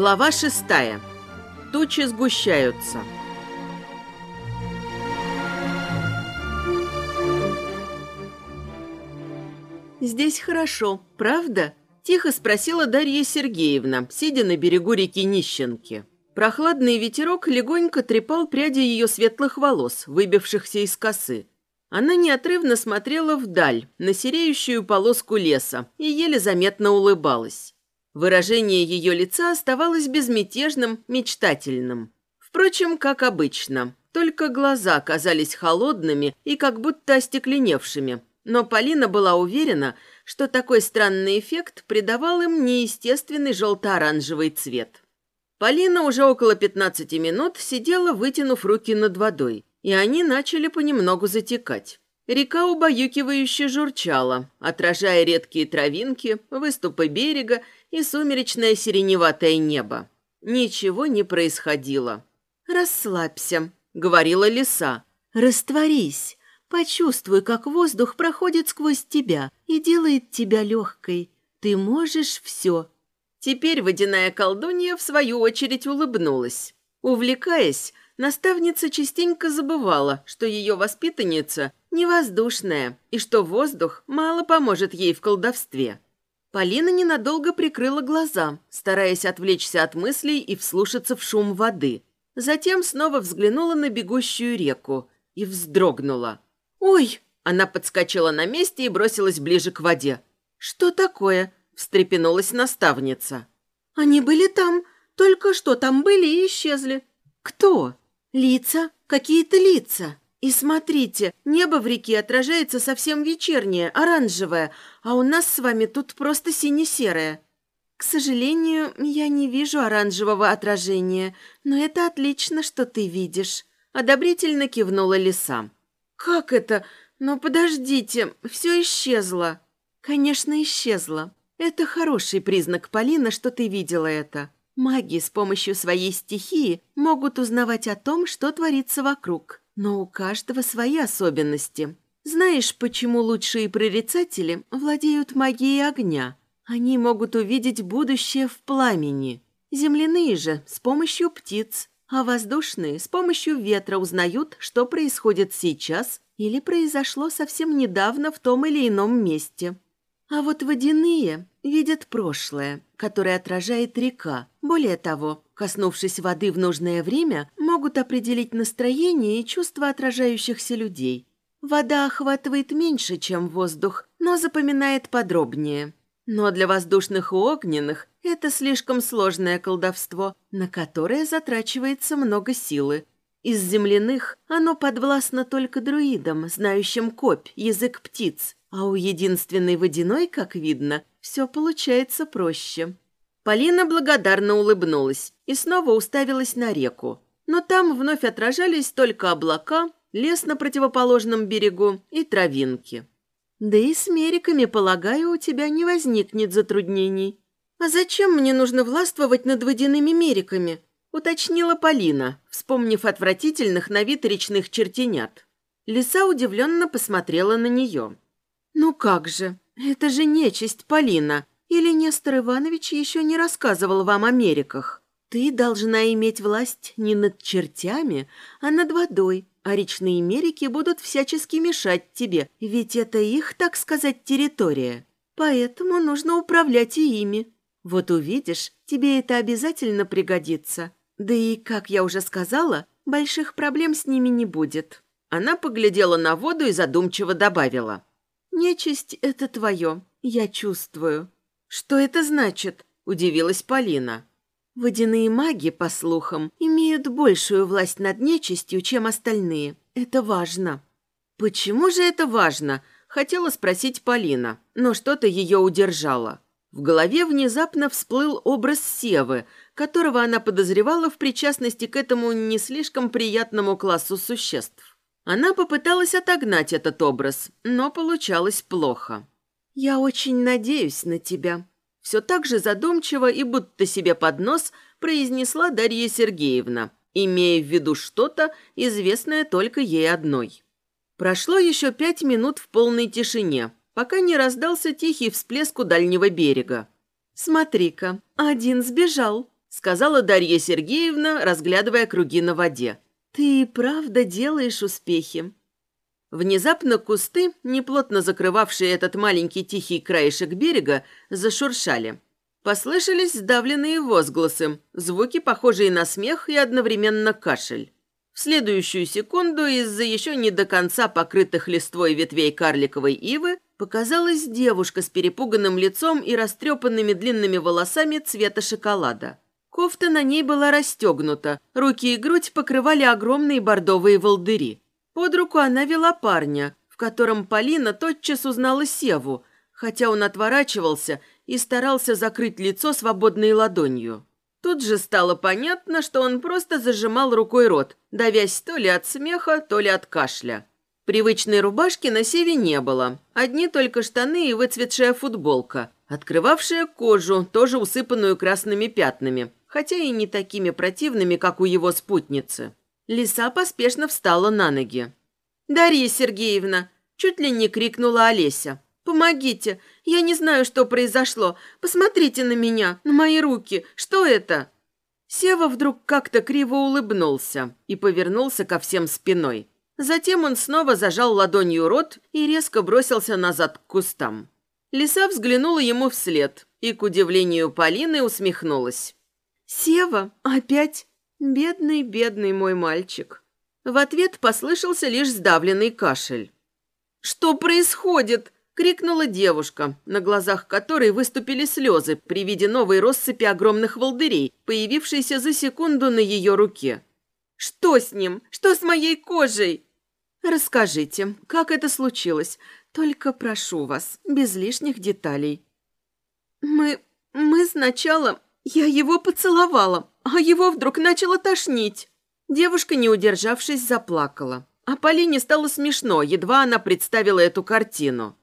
Глава шестая. Тучи сгущаются. «Здесь хорошо, правда?» – тихо спросила Дарья Сергеевна, сидя на берегу реки Нищенки. Прохладный ветерок легонько трепал пряди ее светлых волос, выбившихся из косы. Она неотрывно смотрела вдаль, на сереющую полоску леса, и еле заметно улыбалась. Выражение ее лица оставалось безмятежным, мечтательным. Впрочем, как обычно, только глаза казались холодными и как будто остекленевшими. Но Полина была уверена, что такой странный эффект придавал им неестественный желто-оранжевый цвет. Полина уже около 15 минут сидела, вытянув руки над водой, и они начали понемногу затекать. Река убаюкивающе журчала, отражая редкие травинки, выступы берега и сумеречное сиреневатое небо. Ничего не происходило. «Расслабься», — говорила лиса. «Растворись. Почувствуй, как воздух проходит сквозь тебя и делает тебя легкой. Ты можешь все». Теперь водяная колдунья, в свою очередь, улыбнулась. Увлекаясь, наставница частенько забывала, что ее воспитанница невоздушная и что воздух мало поможет ей в колдовстве. Полина ненадолго прикрыла глаза, стараясь отвлечься от мыслей и вслушаться в шум воды. Затем снова взглянула на бегущую реку и вздрогнула. «Ой!» Она подскочила на месте и бросилась ближе к воде. «Что такое?» – встрепенулась наставница. «Они были там, только что там были и исчезли». «Кто?» «Лица, какие-то лица». И смотрите, небо в реке отражается совсем вечернее, оранжевое, а у нас с вами тут просто сине-серое. К сожалению, я не вижу оранжевого отражения, но это отлично, что ты видишь. Одобрительно кивнула лиса. Как это? Но подождите, все исчезло. Конечно, исчезло. Это хороший признак, Полина, что ты видела это. Маги с помощью своей стихии могут узнавать о том, что творится вокруг. Но у каждого свои особенности. Знаешь, почему лучшие прорицатели владеют магией огня? Они могут увидеть будущее в пламени. Земляные же с помощью птиц, а воздушные с помощью ветра узнают, что происходит сейчас или произошло совсем недавно в том или ином месте. А вот водяные видят прошлое, которое отражает река. Более того, коснувшись воды в нужное время, могут определить настроение и чувства отражающихся людей. Вода охватывает меньше, чем воздух, но запоминает подробнее. Но для воздушных и огненных это слишком сложное колдовство, на которое затрачивается много силы. Из земляных оно подвластно только друидам, знающим копь, язык птиц, а у единственной водяной, как видно, все получается проще. Полина благодарно улыбнулась и снова уставилась на реку. Но там вновь отражались только облака, лес на противоположном берегу и травинки. Да и с мериками, полагаю, у тебя не возникнет затруднений. А зачем мне нужно властвовать над водяными мериками? Уточнила Полина, вспомнив отвратительных на вид речных чертенят. Лиса удивленно посмотрела на нее. «Ну как же, это же нечисть, Полина. Или Нестор Иванович еще не рассказывал вам о мериках?» Ты должна иметь власть не над чертями, а над водой, а речные мерики будут всячески мешать тебе, ведь это их, так сказать, территория. Поэтому нужно управлять и ими. Вот увидишь, тебе это обязательно пригодится. Да и, как я уже сказала, больших проблем с ними не будет». Она поглядела на воду и задумчиво добавила. «Нечисть — это твое, я чувствую». «Что это значит?» – удивилась Полина. Водяные маги, по слухам, имеют большую власть над нечистью, чем остальные. Это важно. Почему же это важно? Хотела спросить Полина, но что-то ее удержало. В голове внезапно всплыл образ Севы, которого она подозревала в причастности к этому не слишком приятному классу существ. Она попыталась отогнать этот образ, но получалось плохо. «Я очень надеюсь на тебя», все так же задумчиво и будто себе под нос произнесла Дарья Сергеевна, имея в виду что-то, известное только ей одной. Прошло еще пять минут в полной тишине, пока не раздался тихий всплеск у дальнего берега. «Смотри-ка, один сбежал», сказала Дарья Сергеевна, разглядывая круги на воде. «Ты правда делаешь успехи». Внезапно кусты, неплотно закрывавшие этот маленький тихий краешек берега, зашуршали. Послышались сдавленные возгласы, звуки, похожие на смех и одновременно кашель. В следующую секунду из-за еще не до конца покрытых листвой ветвей карликовой ивы показалась девушка с перепуганным лицом и растрепанными длинными волосами цвета шоколада. Кофта на ней была расстегнута, руки и грудь покрывали огромные бордовые волдыри. Под руку она вела парня, в котором Полина тотчас узнала Севу, хотя он отворачивался и старался закрыть лицо свободной ладонью. Тут же стало понятно, что он просто зажимал рукой рот, давясь то ли от смеха, то ли от кашля. Привычной рубашки на Севе не было. Одни только штаны и выцветшая футболка, открывавшая кожу, тоже усыпанную красными пятнами, хотя и не такими противными, как у его спутницы. Лиса поспешно встала на ноги. «Дарья Сергеевна!» – чуть ли не крикнула Олеся. «Помогите! Я не знаю, что произошло. Посмотрите на меня, на мои руки. Что это?» Сева вдруг как-то криво улыбнулся и повернулся ко всем спиной. Затем он снова зажал ладонью рот и резко бросился назад к кустам. Лиса взглянула ему вслед и, к удивлению Полины, усмехнулась. «Сева? Опять? Бедный, бедный мой мальчик». В ответ послышался лишь сдавленный кашель. «Что происходит?» крикнула девушка, на глазах которой выступили слезы при виде новой россыпи огромных волдырей, появившейся за секунду на ее руке. «Что с ним? Что с моей кожей?» «Расскажите, как это случилось? Только прошу вас, без лишних деталей». «Мы... мы сначала... Я его поцеловала, а его вдруг начало тошнить». Девушка, не удержавшись, заплакала. А Полине стало смешно, едва она представила эту картину.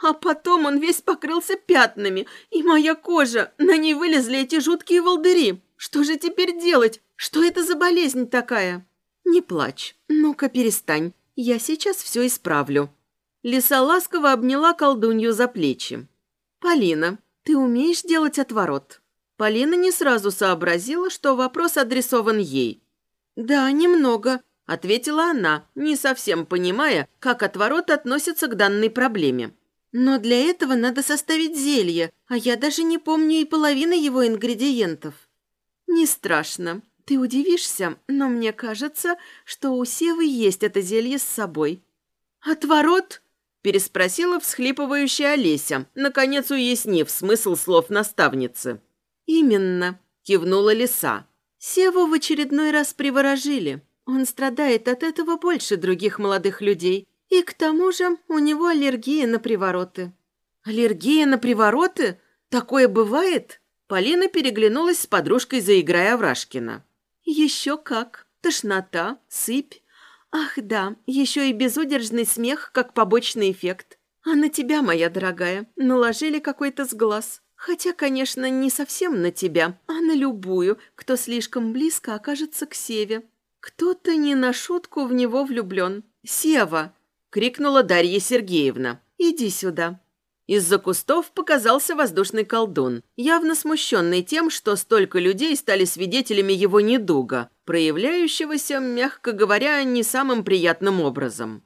А потом он весь покрылся пятнами, и моя кожа, на ней вылезли эти жуткие волдыри. Что же теперь делать? Что это за болезнь такая? Не плачь. Ну-ка, перестань. Я сейчас все исправлю. Лиса ласково обняла колдунью за плечи. «Полина, ты умеешь делать отворот?» Полина не сразу сообразила, что вопрос адресован ей. «Да, немного», — ответила она, не совсем понимая, как отворот относится к данной проблеме. Но для этого надо составить зелье, а я даже не помню и половины его ингредиентов. Не страшно. Ты удивишься, но мне кажется, что у Севы есть это зелье с собой. Отворот? Переспросила всхлипывающая Олеся, наконец уяснив смысл слов наставницы. Именно, кивнула лиса. Севу в очередной раз приворожили. Он страдает от этого больше других молодых людей, и к тому же у него аллергия на привороты. Аллергия на привороты? Такое бывает? Полина переглянулась с подружкой, заиграя Аврашкина. Еще как. Тошнота, сыпь. Ах да, еще и безудержный смех, как побочный эффект. А на тебя, моя дорогая, наложили какой-то сглаз. Хотя, конечно, не совсем на тебя, а на любую, кто слишком близко окажется к Севе. Кто-то не на шутку в него влюблен. Сева, — крикнула Дарья Сергеевна. «Иди сюда». Из-за кустов показался воздушный колдун, явно смущенный тем, что столько людей стали свидетелями его недуга, проявляющегося, мягко говоря, не самым приятным образом.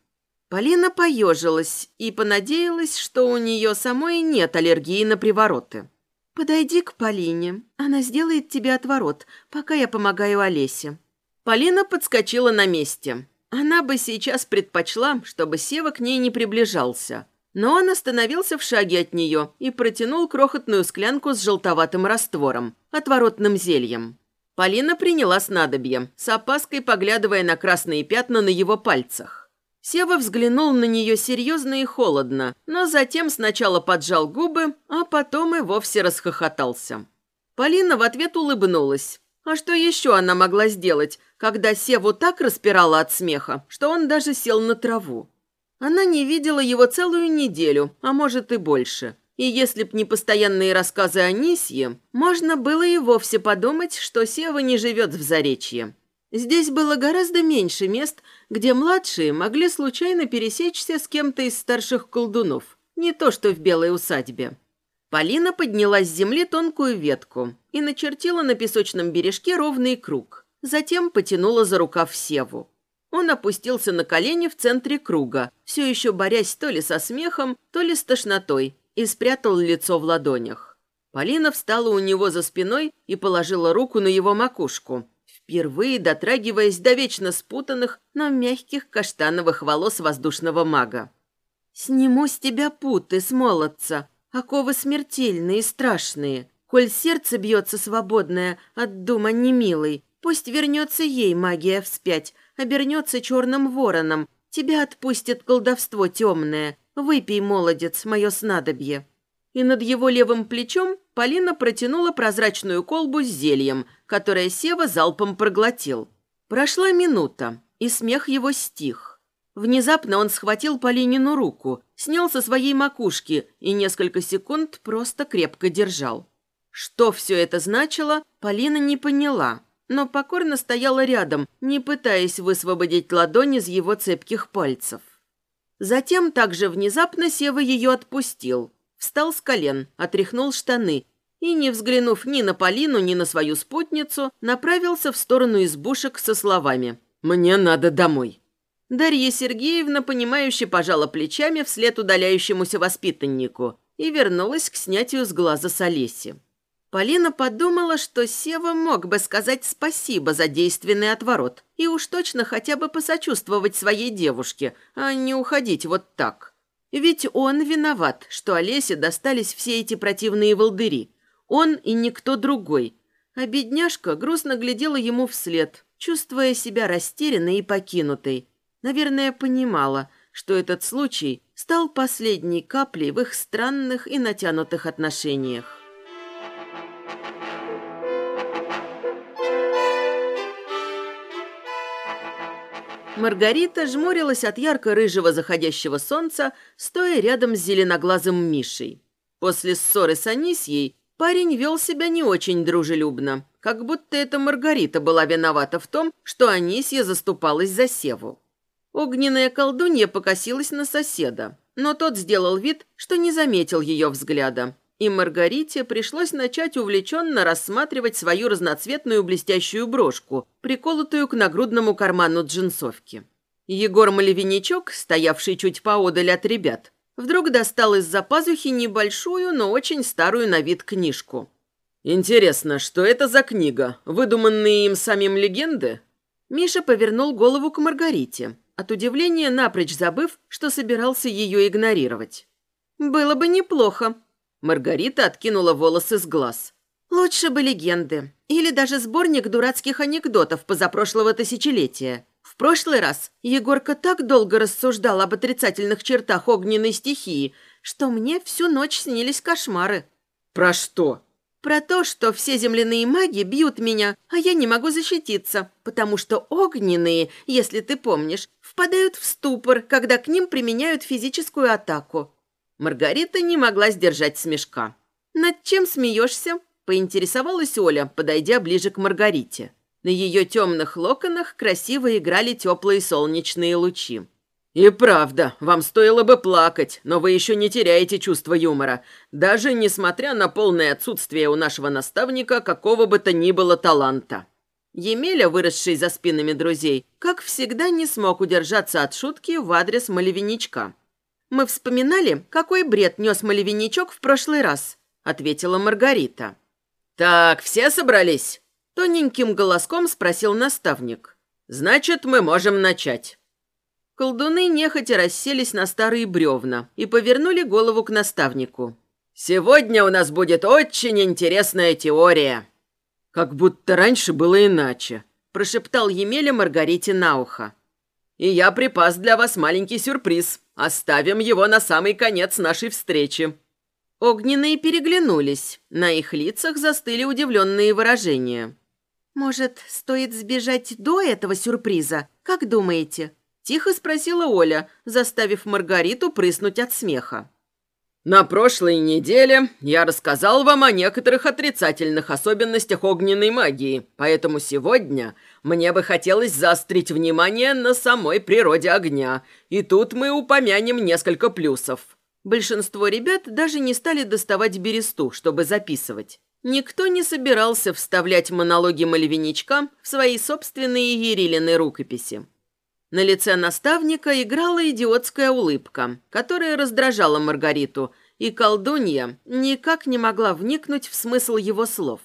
Полина поежилась и понадеялась, что у нее самой нет аллергии на привороты. «Подойди к Полине, она сделает тебе отворот, пока я помогаю Олесе». Полина подскочила на месте. Она бы сейчас предпочла, чтобы Сева к ней не приближался. Но он остановился в шаге от нее и протянул крохотную склянку с желтоватым раствором, отворотным зельем. Полина приняла снадобье, с опаской поглядывая на красные пятна на его пальцах. Сева взглянул на нее серьезно и холодно, но затем сначала поджал губы, а потом и вовсе расхохотался. Полина в ответ улыбнулась, а что еще она могла сделать, когда Севу так распирала от смеха, что он даже сел на траву? Она не видела его целую неделю, а может и больше. И если б не постоянные рассказы о Нисье, можно было и вовсе подумать, что Сева не живет в Заречье. Здесь было гораздо меньше мест, где младшие могли случайно пересечься с кем-то из старших колдунов, не то что в Белой усадьбе. Полина подняла с земли тонкую ветку и начертила на песочном бережке ровный круг. Затем потянула за рукав Севу. Он опустился на колени в центре круга, все еще борясь то ли со смехом, то ли с тошнотой, и спрятал лицо в ладонях. Полина встала у него за спиной и положила руку на его макушку, впервые дотрагиваясь до вечно спутанных, но мягких каштановых волос воздушного мага. «Сниму с тебя путы с молодца, оковы смертельные и страшные. Коль сердце бьется свободное от дума немилой, пусть вернется ей магия вспять, обернется черным вороном. Тебя отпустит колдовство темное. Выпей, молодец, мое снадобье». И над его левым плечом Полина протянула прозрачную колбу с зельем, которое Сева залпом проглотил. Прошла минута, и смех его стих. Внезапно он схватил Полинину руку, снял со своей макушки и несколько секунд просто крепко держал. Что все это значило, Полина не поняла но покорно стояла рядом, не пытаясь высвободить ладонь из его цепких пальцев. Затем также внезапно Сева ее отпустил, встал с колен, отряхнул штаны и, не взглянув ни на Полину, ни на свою спутницу, направился в сторону избушек со словами «Мне надо домой». Дарья Сергеевна, понимающе пожала плечами вслед удаляющемуся воспитаннику и вернулась к снятию с глаза с Олеси. Полина подумала, что Сева мог бы сказать спасибо за действенный отворот и уж точно хотя бы посочувствовать своей девушке, а не уходить вот так. Ведь он виноват, что Олесе достались все эти противные волдыри. Он и никто другой. А бедняжка грустно глядела ему вслед, чувствуя себя растерянной и покинутой. Наверное, понимала, что этот случай стал последней каплей в их странных и натянутых отношениях. Маргарита жмурилась от ярко-рыжего заходящего солнца, стоя рядом с зеленоглазым Мишей. После ссоры с Анисьей парень вел себя не очень дружелюбно, как будто эта Маргарита была виновата в том, что Анисья заступалась за Севу. Огненная колдунья покосилась на соседа, но тот сделал вид, что не заметил ее взгляда, и Маргарите пришлось начать увлеченно рассматривать свою разноцветную блестящую брошку, приколотую к нагрудному карману джинсовки. Егор Малевиничок, стоявший чуть поодаль от ребят, вдруг достал из-за пазухи небольшую, но очень старую на вид книжку. «Интересно, что это за книга? Выдуманные им самим легенды?» Миша повернул голову к Маргарите, от удивления напрочь забыв, что собирался ее игнорировать. «Было бы неплохо», Маргарита откинула волосы с глаз. «Лучше бы легенды. Или даже сборник дурацких анекдотов позапрошлого тысячелетия. В прошлый раз Егорка так долго рассуждал об отрицательных чертах огненной стихии, что мне всю ночь снились кошмары». «Про что?» «Про то, что все земляные маги бьют меня, а я не могу защититься, потому что огненные, если ты помнишь, впадают в ступор, когда к ним применяют физическую атаку. Маргарита не могла сдержать смешка. «Над чем смеешься?» – поинтересовалась Оля, подойдя ближе к Маргарите. На ее темных локонах красиво играли теплые солнечные лучи. «И правда, вам стоило бы плакать, но вы еще не теряете чувство юмора, даже несмотря на полное отсутствие у нашего наставника какого бы то ни было таланта». Емеля, выросший за спинами друзей, как всегда не смог удержаться от шутки в адрес малевиничка – мы вспоминали, какой бред нес малевиничок в прошлый раз», — ответила Маргарита. «Так, все собрались?» — тоненьким голоском спросил наставник. «Значит, мы можем начать». Колдуны нехотя расселись на старые бревна и повернули голову к наставнику. «Сегодня у нас будет очень интересная теория». «Как будто раньше было иначе», – прошептал Емеля Маргарите на ухо. «И я припас для вас маленький сюрприз. Оставим его на самый конец нашей встречи». Огненные переглянулись. На их лицах застыли удивленные выражения. «Может, стоит сбежать до этого сюрприза? Как думаете?» Тихо спросила Оля, заставив Маргариту прыснуть от смеха. «На прошлой неделе я рассказал вам о некоторых отрицательных особенностях огненной магии, поэтому сегодня мне бы хотелось заострить внимание на самой природе огня, и тут мы упомянем несколько плюсов. Большинство ребят даже не стали доставать бересту, чтобы записывать. Никто не собирался вставлять монологи Мальвиничка в свои собственные Ерилины рукописи. На лице наставника играла идиотская улыбка, которая раздражала Маргариту, и колдунья никак не могла вникнуть в смысл его слов.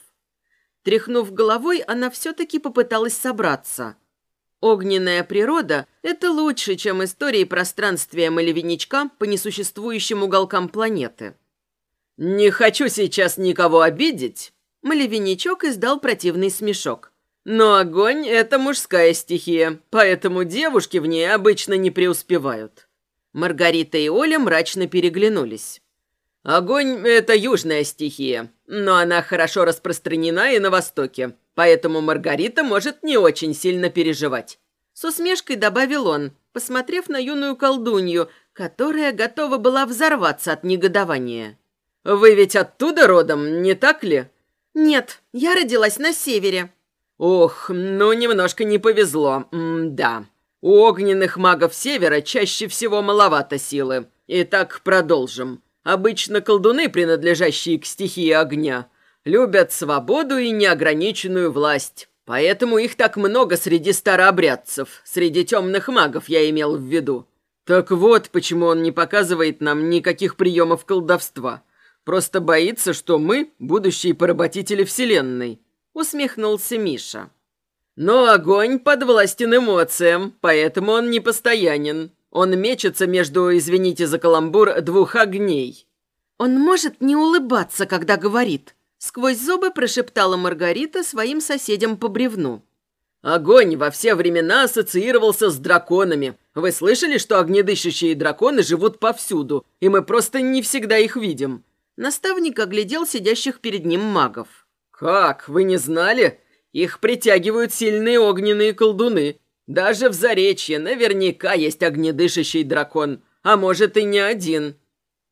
Тряхнув головой, она все-таки попыталась собраться. Огненная природа – это лучше, чем истории пространствия малевиничка по несуществующим уголкам планеты. «Не хочу сейчас никого обидеть», – малевиничок издал противный смешок. «Но огонь – это мужская стихия, поэтому девушки в ней обычно не преуспевают». Маргарита и Оля мрачно переглянулись. Огонь – это южная стихия, но она хорошо распространена и на Востоке, поэтому Маргарита может не очень сильно переживать. С усмешкой добавил он, посмотрев на юную колдунью, которая готова была взорваться от негодования. «Вы ведь оттуда родом, не так ли?» «Нет, я родилась на севере». «Ох, ну немножко не повезло, М да. У огненных магов севера чаще всего маловато силы. Итак, продолжим. Обычно колдуны, принадлежащие к стихии огня, любят свободу и неограниченную власть. Поэтому их так много среди старообрядцев, среди темных магов я имел в виду. Так вот, почему он не показывает нам никаких приемов колдовства. Просто боится, что мы – будущие поработители Вселенной. Усмехнулся Миша. Но огонь подвластен эмоциям, поэтому он непостоянен. Он мечется между, извините за каламбур, двух огней. Он может не улыбаться, когда говорит. Сквозь зубы прошептала Маргарита своим соседям по бревну. Огонь во все времена ассоциировался с драконами. Вы слышали, что огнедышащие драконы живут повсюду, и мы просто не всегда их видим? Наставник оглядел сидящих перед ним магов. «Как, вы не знали? Их притягивают сильные огненные колдуны. Даже в Заречье наверняка есть огнедышащий дракон, а может и не один.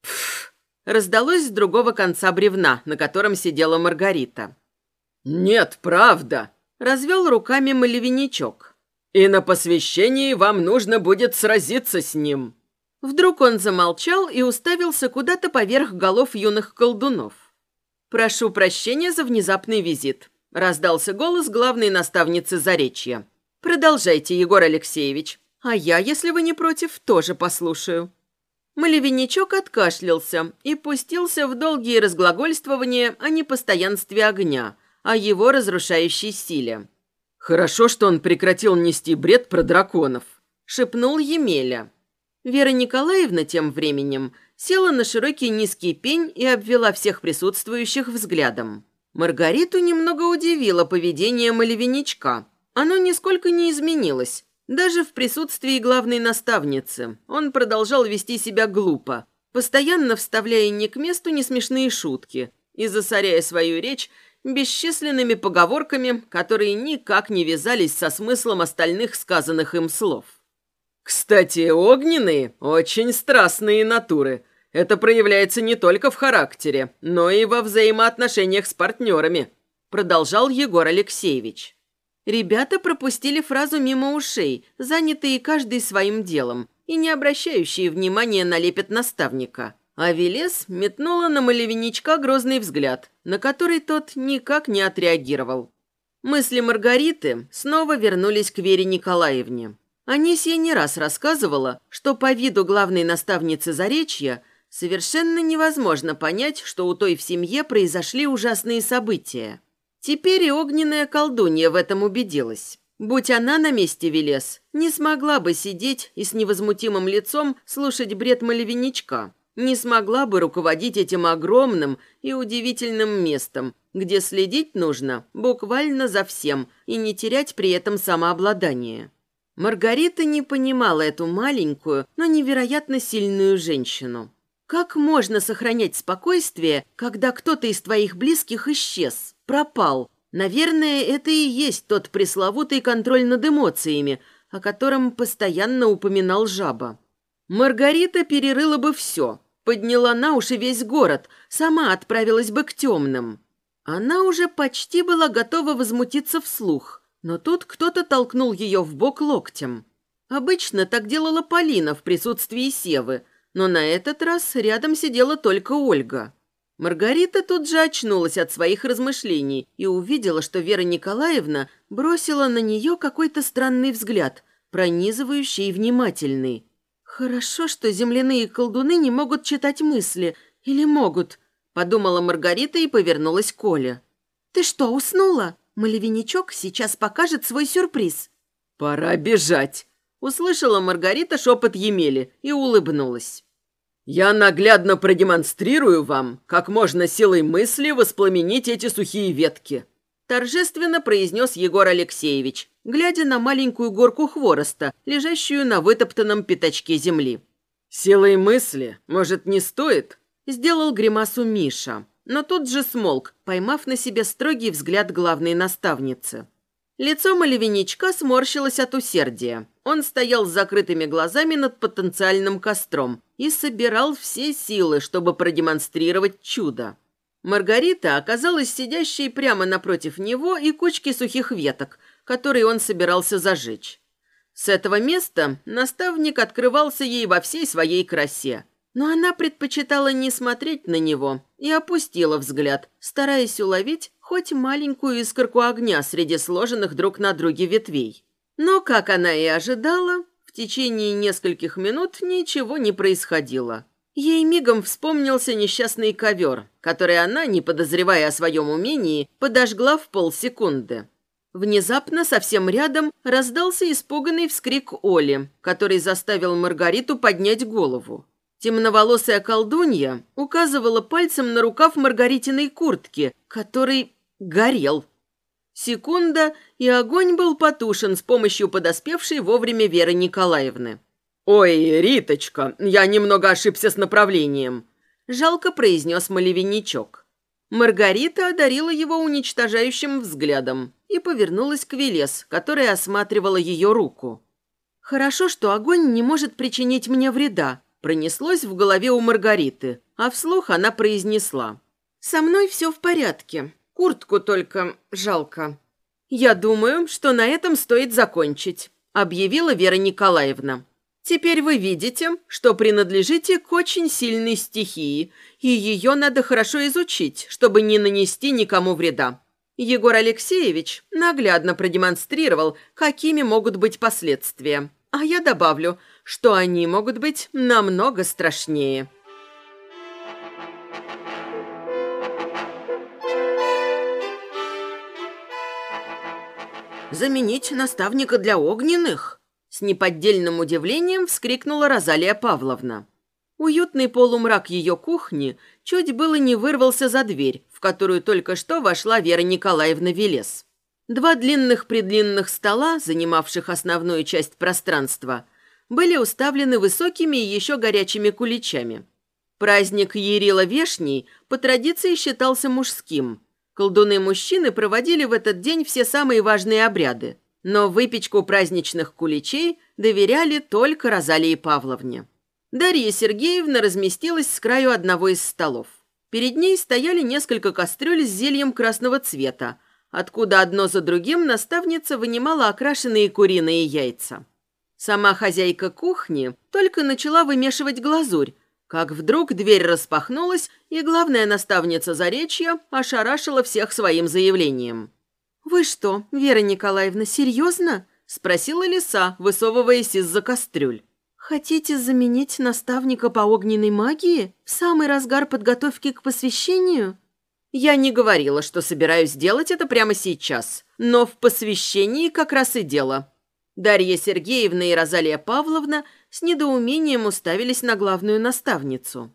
Пф, раздалось с другого конца бревна, на котором сидела Маргарита. «Нет, правда», — развел руками малевиничок. «И на посвящении вам нужно будет сразиться с ним». Вдруг он замолчал и уставился куда-то поверх голов юных колдунов. «Прошу прощения за внезапный визит», — раздался голос главной наставницы Заречья. Продолжайте, Егор Алексеевич. А я, если вы не против, тоже послушаю». Малевиничок откашлялся и пустился в долгие разглагольствования о непостоянстве огня, о его разрушающей силе. «Хорошо, что он прекратил нести бред про драконов», — шепнул Емеля. Вера Николаевна тем временем села на широкий низкий пень и обвела всех присутствующих взглядом. Маргариту немного удивило поведение Малевиничка — оно нисколько не изменилось. Даже в присутствии главной наставницы он продолжал вести себя глупо, постоянно вставляя не к месту несмешные шутки и засоряя свою речь бесчисленными поговорками, которые никак не вязались со смыслом остальных сказанных им слов. «Кстати, огненные – очень страстные натуры. Это проявляется не только в характере, но и во взаимоотношениях с партнерами», – продолжал Егор Алексеевич. Ребята пропустили фразу мимо ушей, занятые каждый своим делом и не обращающие внимания на лепет наставника. А Велес метнула на малевиничка грозный взгляд, на который тот никак не отреагировал. Мысли Маргариты снова вернулись к Вере Николаевне. Анисия не раз рассказывала, что по виду главной наставницы Заречья совершенно невозможно понять, что у той в семье произошли ужасные события. Теперь и огненная колдунья в этом убедилась. Будь она на месте Велес, не смогла бы сидеть и с невозмутимым лицом слушать бред малевиничка. Не смогла бы руководить этим огромным и удивительным местом, где следить нужно буквально за всем и не терять при этом самообладание. Маргарита не понимала эту маленькую, но невероятно сильную женщину. Как можно сохранять спокойствие, когда кто-то из твоих близких исчез? пропал. Наверное, это и есть тот пресловутый контроль над эмоциями, о котором постоянно упоминал жаба. Маргарита перерыла бы все, подняла на уши весь город, сама отправилась бы к темным. Она уже почти была готова возмутиться вслух, но тут кто-то толкнул ее в бок локтем. Обычно так делала Полина в присутствии Севы, Но на этот раз рядом сидела только Ольга. Маргарита тут же очнулась от своих размышлений и увидела, что Вера Николаевна бросила на нее какой-то странный взгляд, пронизывающий и внимательный. «Хорошо, что земляные колдуны не могут читать мысли. Или могут?» – подумала Маргарита и повернулась к Оле. «Ты что, уснула? Малевиничок сейчас покажет свой сюрприз». «Пора бежать», – услышала Маргарита шепот Емели и улыбнулась. «Я наглядно продемонстрирую вам, как можно силой мысли воспламенить эти сухие ветки», торжественно произнес Егор Алексеевич, глядя на маленькую горку хвороста, лежащую на вытоптанном пятачке земли. «Силой мысли, может, не стоит?» Сделал гримасу Миша, но тут же смолк, поймав на себе строгий взгляд главной наставницы. Лицо малевиничка сморщилось от усердия. Он стоял с закрытыми глазами над потенциальным костром и собирал все силы, чтобы продемонстрировать чудо. Маргарита оказалась сидящей прямо напротив него и кучки сухих веток, которые он собирался зажечь. С этого места наставник открывался ей во всей своей красе. Но она предпочитала не смотреть на него и опустила взгляд, стараясь уловить хоть маленькую искорку огня среди сложенных друг на друге ветвей. Но, как она и ожидала, в течение нескольких минут ничего не происходило. Ей мигом вспомнился несчастный ковер, который она, не подозревая о своем умении, подожгла в полсекунды. Внезапно, совсем рядом, раздался испуганный вскрик Оли, который заставил Маргариту поднять голову. Темноволосая колдунья указывала пальцем на рукав Маргаритиной куртки, который горел. Секунда, и огонь был потушен с помощью подоспевшей вовремя Веры Николаевны. «Ой, Риточка, я немного ошибся с направлением», – жалко произнес малевиничок. Маргарита одарила его уничтожающим взглядом и повернулась к Велес, которая осматривала ее руку. «Хорошо, что огонь не может причинить мне вреда», пронеслось в голове у Маргариты, а вслух она произнесла. «Со мной все в порядке. Куртку только жалко. Я думаю, что на этом стоит закончить, объявила Вера Николаевна. Теперь вы видите, что принадлежите к очень сильной стихии, и ее надо хорошо изучить, чтобы не нанести никому вреда. Егор Алексеевич наглядно продемонстрировал, какими могут быть последствия. А я добавлю, что они могут быть намного страшнее. заменить наставника для огненных?» С неподдельным удивлением вскрикнула Розалия Павловна. Уютный полумрак ее кухни чуть было не вырвался за дверь, в которую только что вошла Вера Николаевна Велес. Два длинных-предлинных стола, занимавших основную часть пространства, были уставлены высокими и еще горячими куличами. Праздник Ерила Вешний по традиции считался мужским – Колдуны-мужчины проводили в этот день все самые важные обряды, но выпечку праздничных куличей доверяли только Розалии Павловне. Дарья Сергеевна разместилась с краю одного из столов. Перед ней стояли несколько кастрюль с зельем красного цвета, откуда одно за другим наставница вынимала окрашенные куриные яйца. Сама хозяйка кухни только начала вымешивать глазурь, как вдруг дверь распахнулась, и главная наставница Заречья ошарашила всех своим заявлением. «Вы что, Вера Николаевна, серьезно?» – спросила лиса, высовываясь из-за кастрюль. «Хотите заменить наставника по огненной магии в самый разгар подготовки к посвящению?» «Я не говорила, что собираюсь делать это прямо сейчас, но в посвящении как раз и дело». Дарья Сергеевна и Розалия Павловна с недоумением уставились на главную наставницу.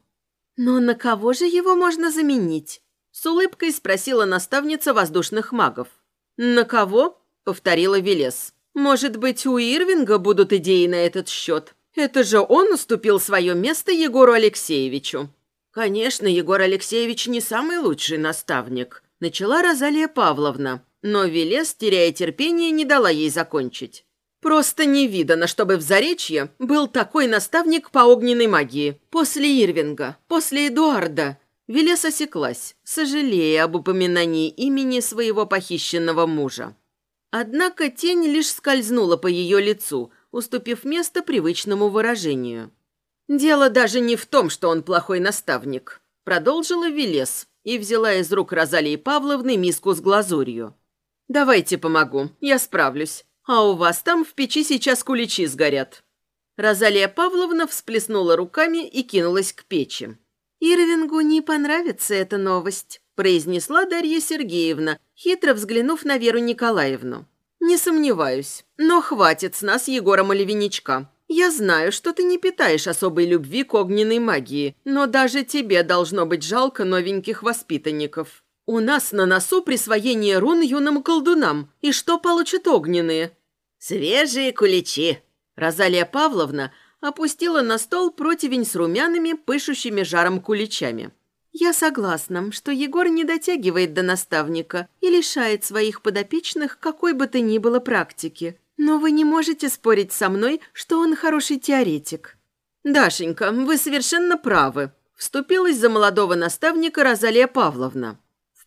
«Но на кого же его можно заменить?» С улыбкой спросила наставница воздушных магов. «На кого?» – повторила Велес. «Может быть, у Ирвинга будут идеи на этот счет? Это же он уступил свое место Егору Алексеевичу». «Конечно, Егор Алексеевич не самый лучший наставник», – начала Розалия Павловна, но Велес, теряя терпение, не дала ей закончить. Просто не видано, чтобы в Заречье был такой наставник по огненной магии. После Ирвинга, после Эдуарда. Велес осеклась, сожалея об упоминании имени своего похищенного мужа. Однако тень лишь скользнула по ее лицу, уступив место привычному выражению. «Дело даже не в том, что он плохой наставник», — продолжила Велес и взяла из рук Розалии Павловны миску с глазурью. «Давайте помогу, я справлюсь. А у вас там в печи сейчас куличи сгорят». Розалия Павловна всплеснула руками и кинулась к печи. «Ирвингу не понравится эта новость», – произнесла Дарья Сергеевна, хитро взглянув на Веру Николаевну. «Не сомневаюсь, но хватит с нас Егора Малевиничка. Я знаю, что ты не питаешь особой любви к огненной магии, но даже тебе должно быть жалко новеньких воспитанников. У нас на носу присвоение рун юным колдунам, и что получат огненные?» «Свежие куличи», Розалия Павловна опустила на стол противень с румяными, пышущими жаром куличами. «Я согласна, что Егор не дотягивает до наставника и лишает своих подопечных какой бы то ни было практики. Но вы не можете спорить со мной, что он хороший теоретик». «Дашенька, вы совершенно правы», – вступилась за молодого наставника Розалия Павловна.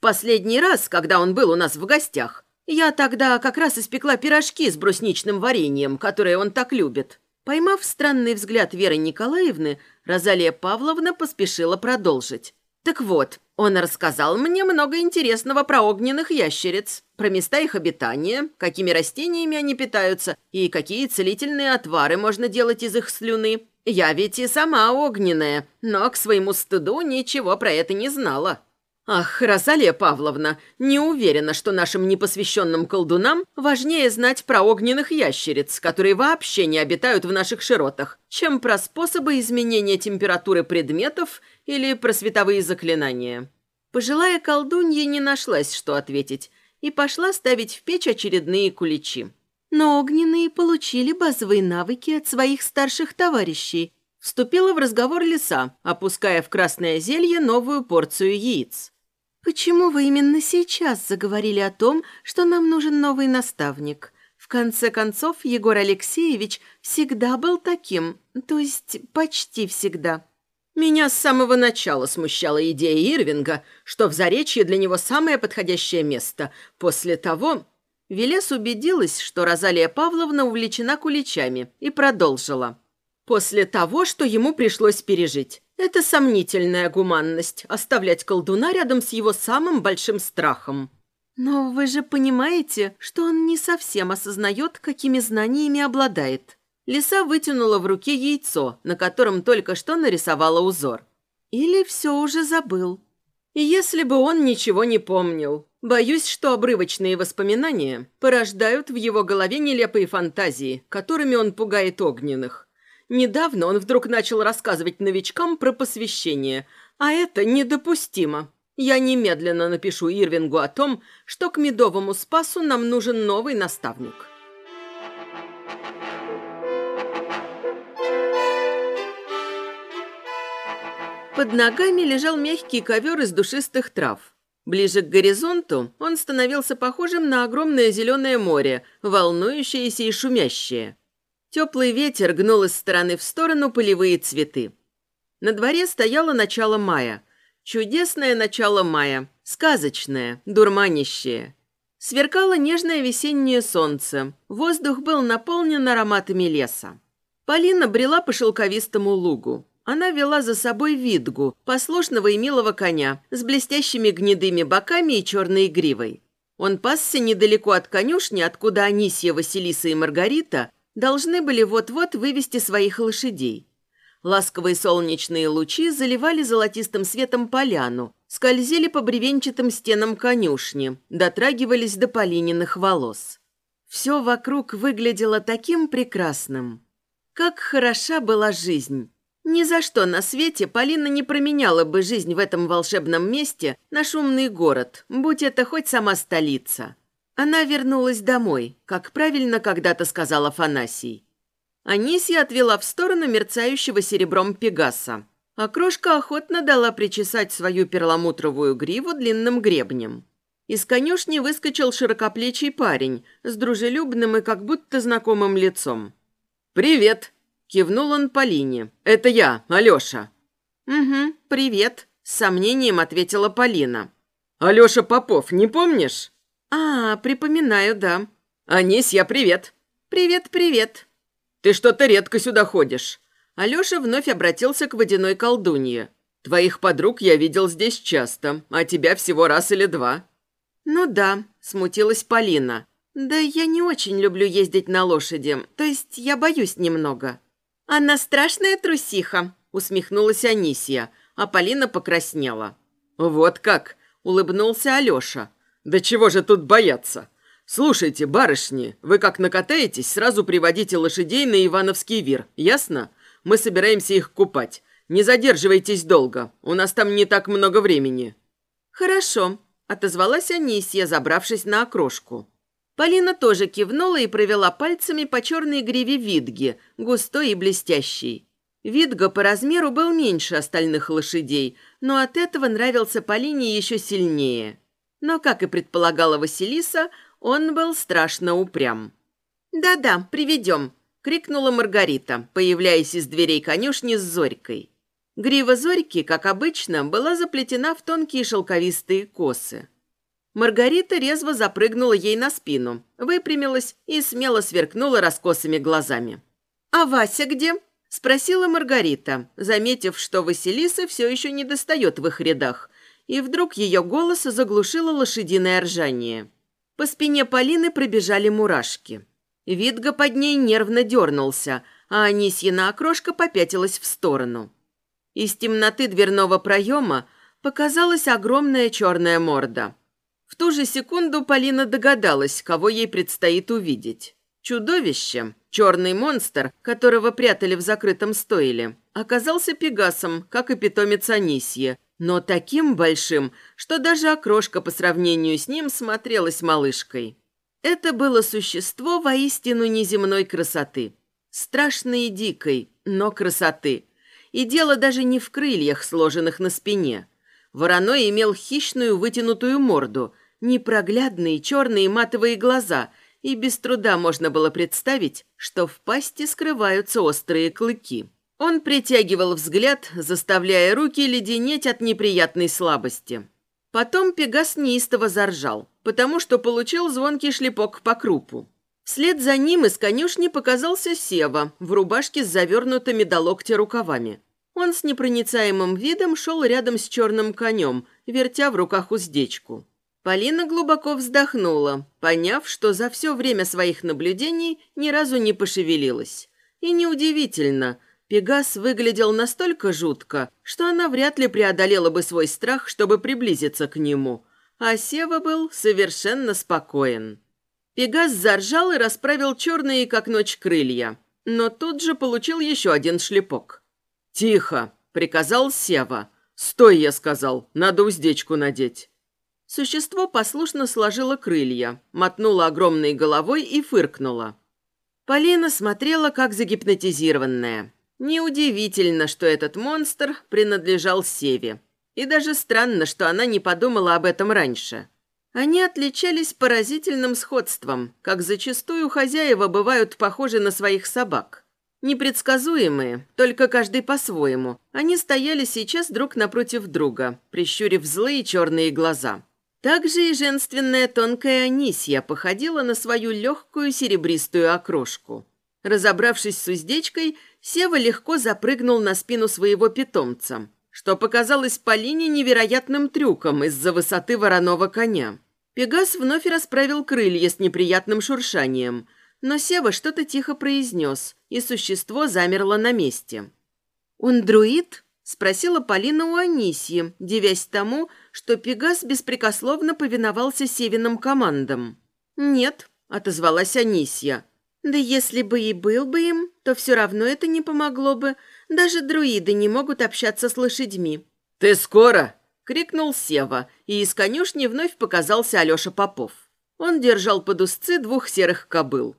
«В последний раз, когда он был у нас в гостях, я тогда как раз испекла пирожки с брусничным вареньем, которые он так любит. Поймав странный взгляд Веры Николаевны, Розалия Павловна поспешила продолжить. Так вот, он рассказал мне много интересного про огненных ящериц, про места их обитания, какими растениями они питаются и какие целительные отвары можно делать из их слюны. Я ведь и сама огненная, но к своему стыду ничего про это не знала. «Ах, Розалия Павловна, не уверена, что нашим непосвященным колдунам важнее знать про огненных ящериц, которые вообще не обитают в наших широтах, чем про способы изменения температуры предметов или про световые заклинания». Пожилая колдунья не нашлась, что ответить, и пошла ставить в печь очередные куличи. Но огненные получили базовые навыки от своих старших товарищей. Вступила в разговор лиса, опуская в красное зелье новую порцию яиц. «Почему вы именно сейчас заговорили о том, что нам нужен новый наставник? В конце концов, Егор Алексеевич всегда был таким, то есть почти всегда». Меня с самого начала смущала идея Ирвинга, что в Заречье для него самое подходящее место. После того... Велес убедилась, что Розалия Павловна увлечена куличами, и продолжила. После того, что ему пришлось пережить. Это сомнительная гуманность – оставлять колдуна рядом с его самым большим страхом. Но вы же понимаете, что он не совсем осознает, какими знаниями обладает. Лиса вытянула в руке яйцо, на котором только что нарисовала узор. Или все уже забыл. И если бы он ничего не помнил, боюсь, что обрывочные воспоминания порождают в его голове нелепые фантазии, которыми он пугает огненных. Недавно он вдруг начал рассказывать новичкам про посвящение, а это недопустимо. Я немедленно напишу Ирвингу о том, что к Медовому Спасу нам нужен новый наставник. Под ногами лежал мягкий ковер из душистых трав. Ближе к горизонту он становился похожим на огромное зеленое море, волнующееся и шумящее. Теплый ветер гнул из стороны в сторону полевые цветы. На дворе стояло начало мая. Чудесное начало мая, сказочное, дурманящее. Сверкало нежное весеннее солнце. Воздух был наполнен ароматами леса. Полина брела по шелковистому лугу. Она вела за собой видгу, послушного и милого коня, с блестящими гнедыми боками и черной гривой. Он пасся недалеко от конюшни, откуда Анисья, Василиса и Маргарита должны были вот-вот вывести своих лошадей. Ласковые солнечные лучи заливали золотистым светом поляну, скользили по бревенчатым стенам конюшни, дотрагивались до Полининых волос. Все вокруг выглядело таким прекрасным. Как хороша была жизнь. Ни за что на свете Полина не променяла бы жизнь в этом волшебном месте на шумный город, будь это хоть сама столица. Она вернулась домой, как правильно когда-то сказал Афанасий. Анисия отвела в сторону мерцающего серебром Пегаса, а крошка охотно дала причесать свою перламутровую гриву длинным гребнем. Из конюшни выскочил широкоплечий парень с дружелюбным и как будто знакомым лицом. «Привет!» – кивнул он Полине. «Это я, Алёша». «Угу, привет», – с сомнением ответила Полина. «Алёша Попов, не помнишь?» «А, припоминаю, да». «Анисья, привет». «Привет, привет». «Ты что-то редко сюда ходишь. Алеша вновь обратился к водяной колдунье. «Твоих подруг я видел здесь часто, а тебя всего раз или два». «Ну да», – смутилась Полина. «Да я не очень люблю ездить на лошади, то есть я боюсь немного». «Она страшная трусиха», – усмехнулась Анисия, а Полина покраснела. «Вот как!» – улыбнулся Алеша. «Да чего же тут бояться? Слушайте, барышни, вы как накатаетесь, сразу приводите лошадей на Ивановский вир, ясно? Мы собираемся их купать. Не задерживайтесь долго, у нас там не так много времени». «Хорошо», – отозвалась Анисия, забравшись на окрошку. Полина тоже кивнула и провела пальцами по черной гриве Видги, густой и блестящей. Видга по размеру был меньше остальных лошадей, но от этого нравился Полине еще сильнее. Но, как и предполагала Василиса, он был страшно упрям. «Да-да, приведем», — крикнула Маргарита, появляясь из дверей конюшни с Зорькой. Грива Зорьки, как обычно, была заплетена в тонкие шелковистые косы. Маргарита резво запрыгнула ей на спину, выпрямилась и смело сверкнула раскосыми глазами. «А Вася где?» – спросила Маргарита, заметив, что Василиса все еще не достает в их рядах, и вдруг ее голос заглушило лошадиное ржание. По спине Полины пробежали мурашки. Видга под ней нервно дернулся, а Анисьина окрошка попятилась в сторону. Из темноты дверного проема показалась огромная черная морда – в ту же секунду Полина догадалась, кого ей предстоит увидеть. Чудовище, черный монстр, которого прятали в закрытом стойле, оказался пегасом, как и питомец Анисье, но таким большим, что даже окрошка по сравнению с ним смотрелась малышкой. Это было существо воистину неземной красоты. Страшной и дикой, но красоты. И дело даже не в крыльях, сложенных на спине. Вороной имел хищную вытянутую морду – непроглядные черные матовые глаза, и без труда можно было представить, что в пасти скрываются острые клыки. Он притягивал взгляд, заставляя руки леденеть от неприятной слабости. Потом Пегас неистово заржал, потому что получил звонкий шлепок по крупу. Вслед за ним из конюшни показался Сева в рубашке с завернутыми до локтя рукавами. Он с непроницаемым видом шел рядом с черным конем, вертя в руках уздечку. Полина глубоко вздохнула, поняв, что за все время своих наблюдений ни разу не пошевелилась. И неудивительно, Пегас выглядел настолько жутко, что она вряд ли преодолела бы свой страх, чтобы приблизиться к нему. А Сева был совершенно спокоен. Пегас заржал и расправил черные, как ночь, крылья. Но тут же получил еще один шлепок. «Тихо!» — приказал Сева. «Стой!» — я сказал. «Надо уздечку надеть». Существо послушно сложило крылья, мотнуло огромной головой и фыркнуло. Полина смотрела, как загипнотизированная. Неудивительно, что этот монстр принадлежал Севе. И даже странно, что она не подумала об этом раньше. Они отличались поразительным сходством, как зачастую хозяева бывают похожи на своих собак. Непредсказуемые, только каждый по-своему, они стояли сейчас друг напротив друга, прищурив злые черные глаза. Также и женственная тонкая Анисья походила на свою легкую серебристую окрошку. Разобравшись с уздечкой, Сева легко запрыгнул на спину своего питомца, что показалось Полине невероятным трюком из-за высоты вороного коня. Пегас вновь расправил крылья с неприятным шуршанием, но Сева что-то тихо произнес, и существо замерло на месте. «Он друид?» – спросила Полина у Анисьи, девясь тому, что Пегас беспрекословно повиновался Севиным командам. «Нет», — отозвалась Анисья. «Да если бы и был бы им, то все равно это не помогло бы. Даже друиды не могут общаться с лошадьми». «Ты скоро?» — крикнул Сева, и из конюшни вновь показался Алеша Попов. Он держал под узцы двух серых кобыл.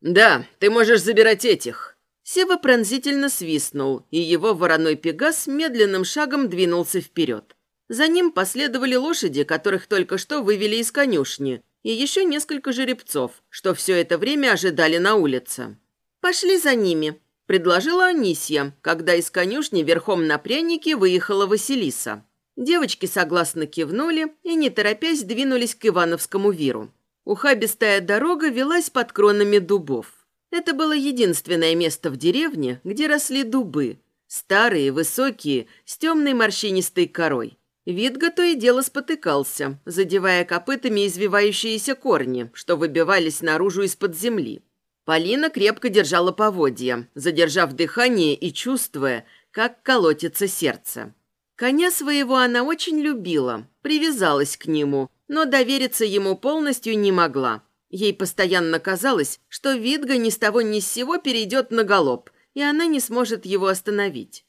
«Да, ты можешь забирать этих». Сева пронзительно свистнул, и его вороной пегас медленным шагом двинулся вперед. За ним последовали лошади, которых только что вывели из конюшни, и еще несколько жеребцов, что все это время ожидали на улице. «Пошли за ними», – предложила Анисья, когда из конюшни верхом на прянике выехала Василиса. Девочки согласно кивнули и, не торопясь, двинулись к Ивановскому виру. Ухабистая дорога велась под кронами дубов. Это было единственное место в деревне, где росли дубы. Старые, высокие, с темной морщинистой корой. Видга то и дело спотыкался, задевая копытами извивающиеся корни, что выбивались наружу из-под земли. Полина крепко держала поводья, задержав дыхание и чувствуя, как колотится сердце. Коня своего она очень любила, привязалась к нему, но довериться ему полностью не могла. Ей постоянно казалось, что Видга ни с того ни с сего перейдет на галоп, и она не сможет его остановить.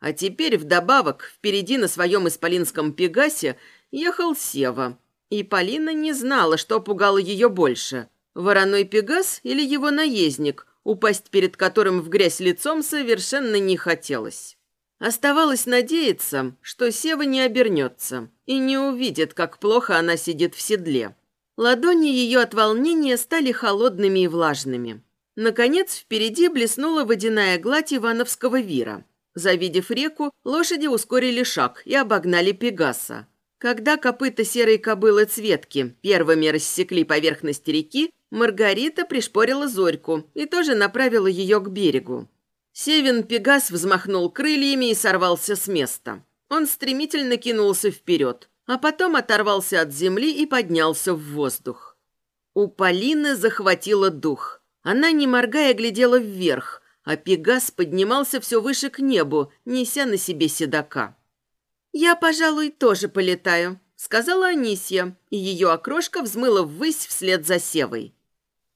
А теперь вдобавок впереди на своем исполинском пегасе ехал Сева. И Полина не знала, что пугало ее больше – Вороной пегас или его наездник, упасть перед которым в грязь лицом совершенно не хотелось. Оставалось надеяться, что Сева не обернется и не увидит, как плохо она сидит в седле. Ладони ее от волнения стали холодными и влажными. Наконец, впереди блеснула водяная гладь Ивановского вира. Завидев реку, лошади ускорили шаг и обогнали Пегаса. Когда копыта серой кобылы Цветки первыми рассекли поверхность реки, Маргарита пришпорила Зорьку и тоже направила ее к берегу. Севин Пегас взмахнул крыльями и сорвался с места. Он стремительно кинулся вперед, а потом оторвался от земли и поднялся в воздух. У Полины захватило дух. Она, не моргая, глядела вверх, а Пегас поднимался все выше к небу, неся на себе седока. «Я, пожалуй, тоже полетаю», — сказала Анисья, и ее окрошка взмыла ввысь вслед за Севой.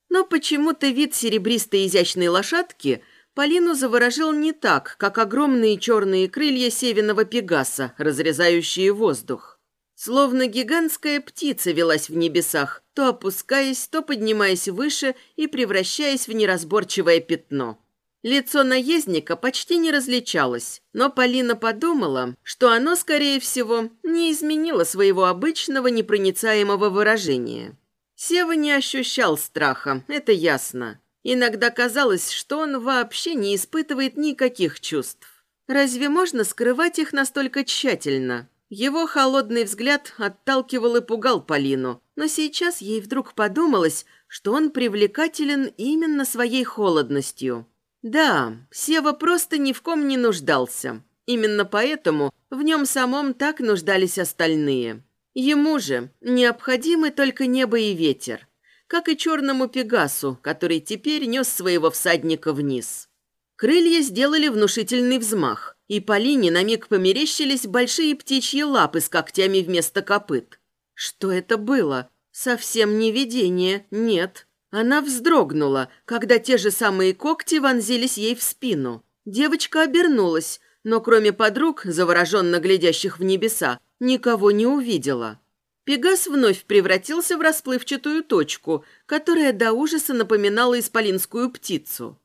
Но почему-то вид серебристой изящной лошадки Полину заворожил не так, как огромные черные крылья севиного пегаса, разрезающие воздух. Словно гигантская птица велась в небесах, то опускаясь, то поднимаясь выше и превращаясь в неразборчивое пятно. Лицо наездника почти не различалось, но Полина подумала, что оно, скорее всего, не изменило своего обычного непроницаемого выражения. Сева не ощущал страха, это ясно. Иногда казалось, что он вообще не испытывает никаких чувств. Разве можно скрывать их настолько тщательно? Его холодный взгляд отталкивал и пугал Полину, но сейчас ей вдруг подумалось, что он привлекателен именно своей холодностью. Да, Сева просто ни в ком не нуждался. Именно поэтому в нем самом так нуждались остальные. Ему же необходимы только небо и ветер, как и черному пегасу, который теперь нес своего всадника вниз. Крылья сделали внушительный взмах, и Полине на миг померещились большие птичьи лапы с когтями вместо копыт. Что это было? Совсем не видение, нет. Она вздрогнула, когда те же самые когти вонзились ей в спину. Девочка обернулась, но кроме подруг, завороженно глядящих в небеса, никого не увидела. Пегас вновь превратился в расплывчатую точку, которая до ужаса напоминала исполинскую птицу.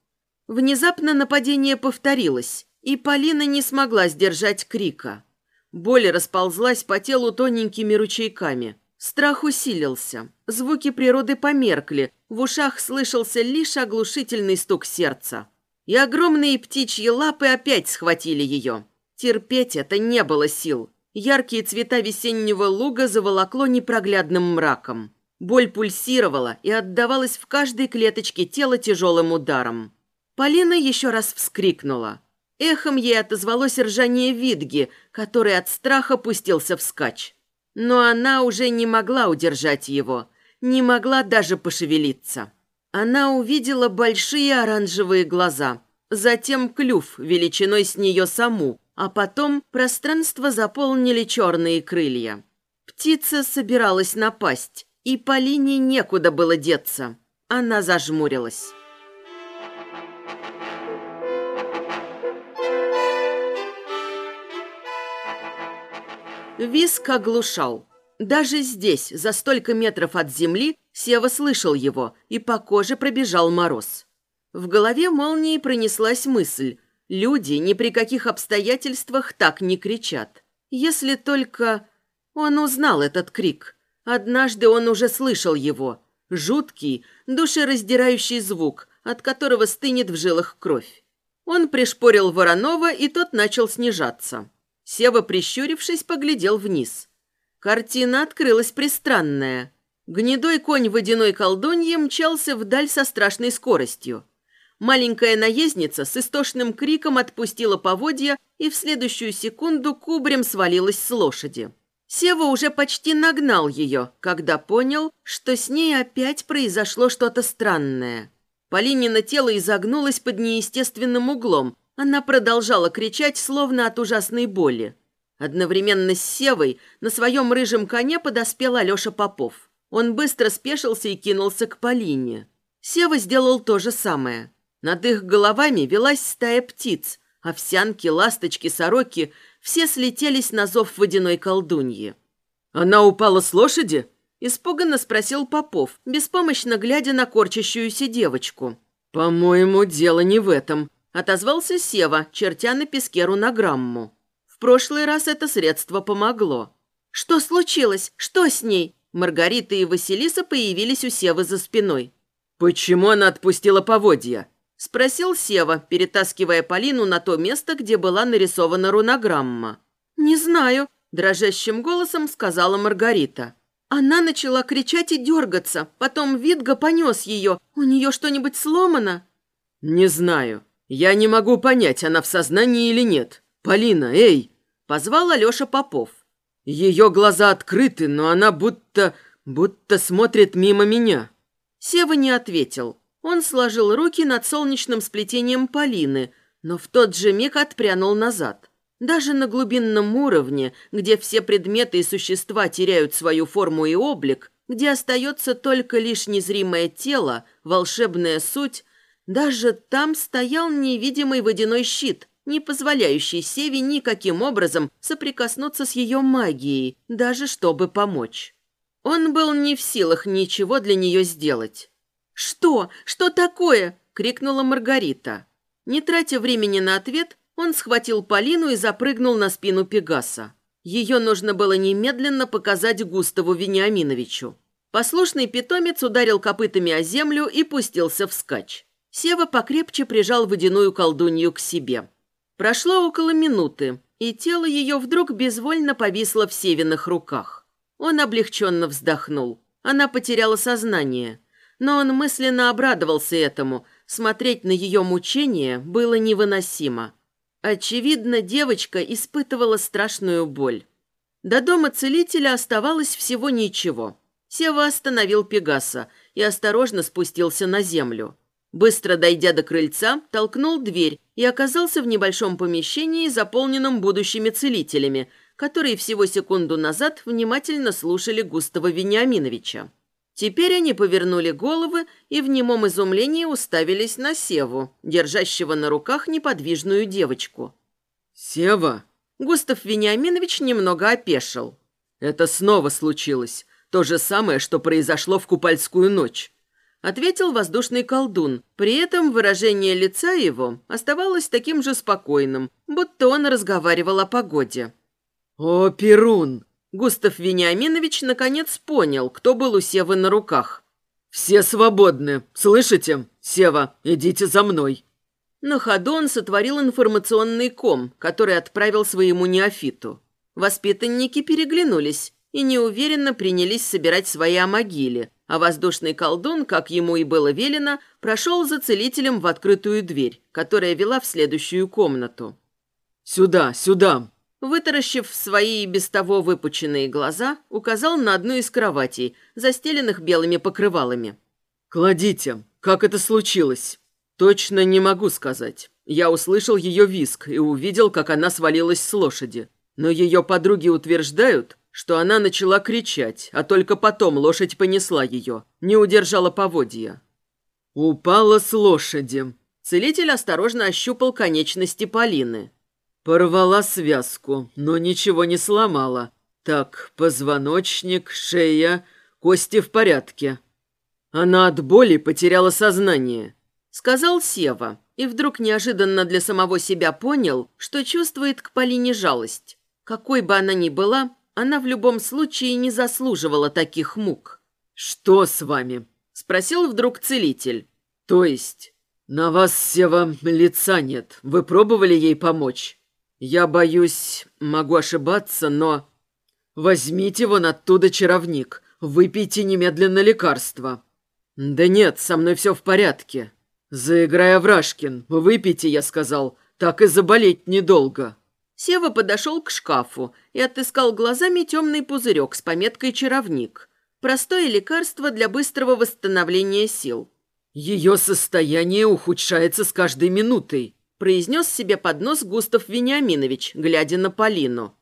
Внезапно нападение повторилось, и Полина не смогла сдержать крика. Боль расползлась по телу тоненькими ручейками. Страх усилился. Звуки природы померкли. В ушах слышался лишь оглушительный стук сердца. И огромные птичьи лапы опять схватили ее. Терпеть это не было сил. Яркие цвета весеннего луга заволокло непроглядным мраком. Боль пульсировала и отдавалась в каждой клеточке тела тяжелым ударом. Полина еще раз вскрикнула. Эхом ей отозвалось ржание Видги, который от страха пустился вскачь. Но она уже не могла удержать его, не могла даже пошевелиться. Она увидела большие оранжевые глаза, затем клюв величиной с нее саму, а потом пространство заполнили черные крылья. Птица собиралась напасть, и Полине некуда было деться. Она зажмурилась. Виск оглушал. Даже здесь, за столько метров от земли, Сева слышал его, и по коже пробежал мороз. В голове молнией пронеслась мысль – Люди ни при каких обстоятельствах так не кричат. Если только... Он узнал этот крик. Однажды он уже слышал его. Жуткий, душераздирающий звук, от которого стынет в жилах кровь. Он пришпорил Воронова, и тот начал снижаться. Сева, прищурившись, поглядел вниз. Картина открылась пристранная. Гнедой конь водяной колдуньи мчался вдаль со страшной скоростью. маленькая наездница с истошным криком отпустила поводья и в следующую секунду кубрем свалилась с лошади. Сева уже почти нагнал ее, когда понял, что с ней опять произошло что-то странное. Полинина тело изогнулось под неестественным углом. Она продолжала кричать, словно от ужасной боли. Одновременно с Севой на своем рыжем коне подоспел Алеша Попов. Он быстро спешился и кинулся к Полине. Сева сделал то же самое. Над их головами велась стая птиц. Овсянки, ласточки, сороки – все слетелись на зов водяной колдуньи. «Она упала с лошади?» – испуганно спросил Попов, беспомощно глядя на корчащуюся девочку. «По-моему, дело не в этом», – отозвался Сева, чертя на песке рунограмму. В прошлый раз это средство помогло. «Что случилось? Что с ней?» Маргарита и Василиса появились у Севы за спиной. «Почему она отпустила поводья?» – спросил Сева, перетаскивая Полину на то место, где была нарисована рунограмма. «Не знаю», – дрожащим голосом сказала Маргарита. Она начала кричать и дергаться, потом Видга понес ее. У нее что-нибудь сломано? «Не знаю. Я не могу понять, она в сознании или нет. Полина, эй!» – позвал Алеша Попов. Ее глаза открыты, но она будто... будто смотрит мимо меня. Сева не ответил. Он сложил руки над солнечным сплетением Полины, но в тот же миг отпрянул назад. Даже на глубинном уровне, где все предметы и существа теряют свою форму и облик, где остается только лишь незримое тело, волшебная суть, даже там стоял невидимый водяной щит, не позволяющий Севе никаким образом соприкоснуться с ее магией, даже чтобы помочь. Он был не в силах ничего для нее сделать. «Что? Что такое?» – крикнула Маргарита. Не тратя времени на ответ, он схватил Полину и запрыгнул на спину Пегаса. Ее нужно было немедленно показать Густаву Вениаминовичу. Послушный питомец ударил копытами о землю и пустился вскачь. Сева покрепче прижал водяную колдунью к себе. Прошло около минуты, и тело ее вдруг безвольно повисло в Севиных руках. Он облегченно вздохнул. Она потеряла сознание – но он мысленно обрадовался этому. Смотреть на ее мучения было невыносимо. Очевидно, девочка испытывала страшную боль. До дома целителя оставалось всего ничего. Сева остановил Пегаса и осторожно спустился на землю. Быстро дойдя до крыльца, толкнул дверь и оказался в небольшом помещении, заполненном будущими целителями, которые всего секунду назад внимательно слушали Густава Вениаминовича. Теперь они повернули головы и в немом изумлении уставились на Севу, держащего на руках неподвижную девочку. «Сева?» Густав Вениаминович немного опешил. «Это снова случилось. То же самое, что произошло в Купальскую ночь», — ответил воздушный колдун. При этом выражение лица его оставалось таким же спокойным, будто он разговаривал о погоде. «О, Перун!» Густав Вениаминович наконец понял, кто был у Севы на руках. «Все свободны. Слышите? Сева, идите за мной». На ходу он сотворил информационный ком, который отправил своему неофиту. Воспитанники переглянулись и неуверенно принялись собирать свои амогили, а воздушный колдун, как ему и было велено, прошел за целителем в открытую дверь, которая вела в следующую комнату. «Сюда, сюда!» Вытаращив свои без того выпученные глаза, указал на одну из кроватей, застеленных белыми покрывалами. «Кладите. Как это случилось?» «Точно не могу сказать. Я услышал ее виск и увидел, как она свалилась с лошади. Но ее подруги утверждают, что она начала кричать, а только потом лошадь понесла ее, не удержала поводья. Упала с лошади. Целитель осторожно ощупал конечности Полины. Порвала связку, но ничего не сломала. Так, позвоночник, шея, кости в порядке. Она от боли потеряла сознание. Сказал Сева, и вдруг неожиданно для самого себя понял, что чувствует к Полине жалость. Какой бы она ни была, она в любом случае не заслуживала таких мук. «Что с вами?» – спросил вдруг целитель. «То есть, на вас, Сева, лица нет. Вы пробовали ей помочь?» «Я боюсь, могу ошибаться, но...» «Возьмите вон оттуда чаровник, выпейте немедленно лекарство». «Да нет, со мной все в порядке». «Заиграй, Аврашкин, выпейте, я сказал, так и заболеть недолго». Сева подошел к шкафу и отыскал глазами темный пузырек с пометкой «Чаровник». Простое лекарство для быстрого восстановления сил. «Ее состояние ухудшается с каждой минутой», произнес себе под нос Густав Вениаминович, глядя на Полину.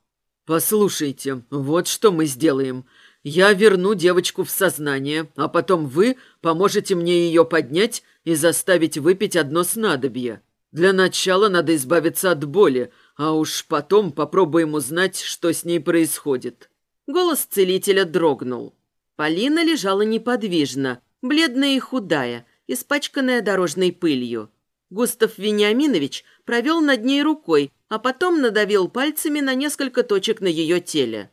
«Послушайте, вот что мы сделаем. Я верну девочку в сознание, а потом вы поможете мне ее поднять и заставить выпить одно снадобье. Для начала надо избавиться от боли, а уж потом попробуем узнать, что с ней происходит». Голос целителя дрогнул. Полина лежала неподвижно, бледная и худая, испачканная дорожной пылью. Густав Вениаминович провел над ней рукой, а потом надавил пальцами на несколько точек на ее теле.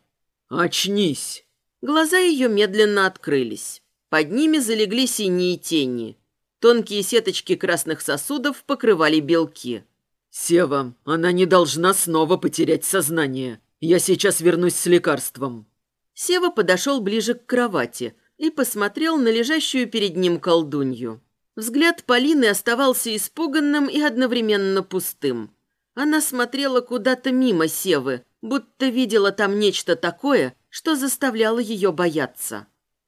«Очнись!» Глаза ее медленно открылись. Под ними залегли синие тени. Тонкие сеточки красных сосудов покрывали белки. «Сева, она не должна снова потерять сознание. Я сейчас вернусь с лекарством». Сева подошел ближе к кровати и посмотрел на лежащую перед ним колдунью. Взгляд Полины оставался испуганным и одновременно пустым. Она смотрела куда-то мимо Севы, будто видела там нечто такое, что заставляло ее бояться.